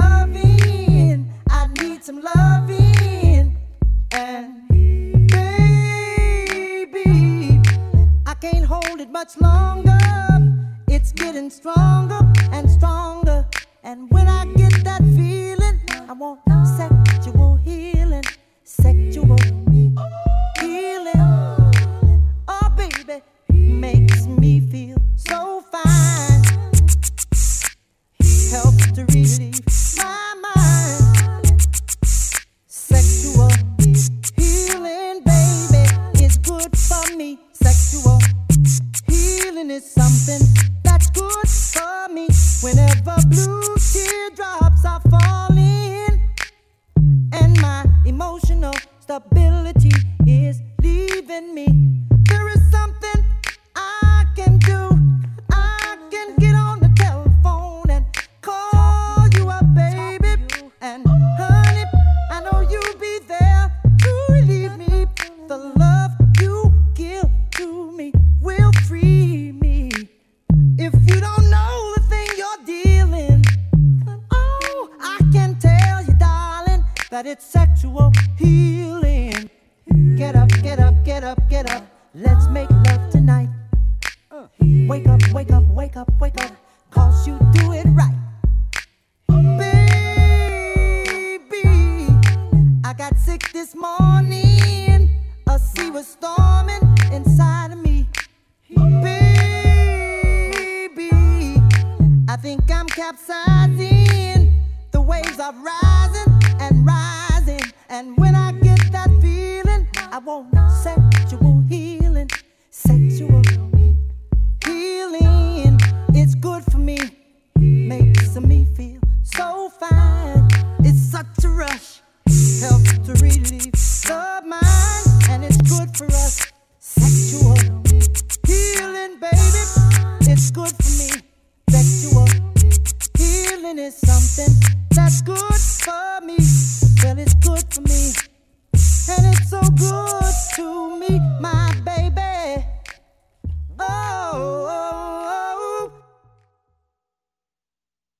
loving. I need some loving. And baby, I can't hold it much longer. It's getting stronger and stronger. And when I get that feeling, I want sexual healing, sexual. Me. Sexual healing is something that's good for me. Whenever blue teardrops are falling, and my emotional stability is leaving me, that it's sexual healing. Get up, get up, get up, get up. Let's make love tonight. Wake up, wake up, wake up, wake up. Cause you do it right. Baby, I got sick this morning. A sea was storming inside of me. Baby, I think I'm capsizing. The waves are rising and rising. And when I get that feeling, I want sexual healing, sexual healing. It's good for me.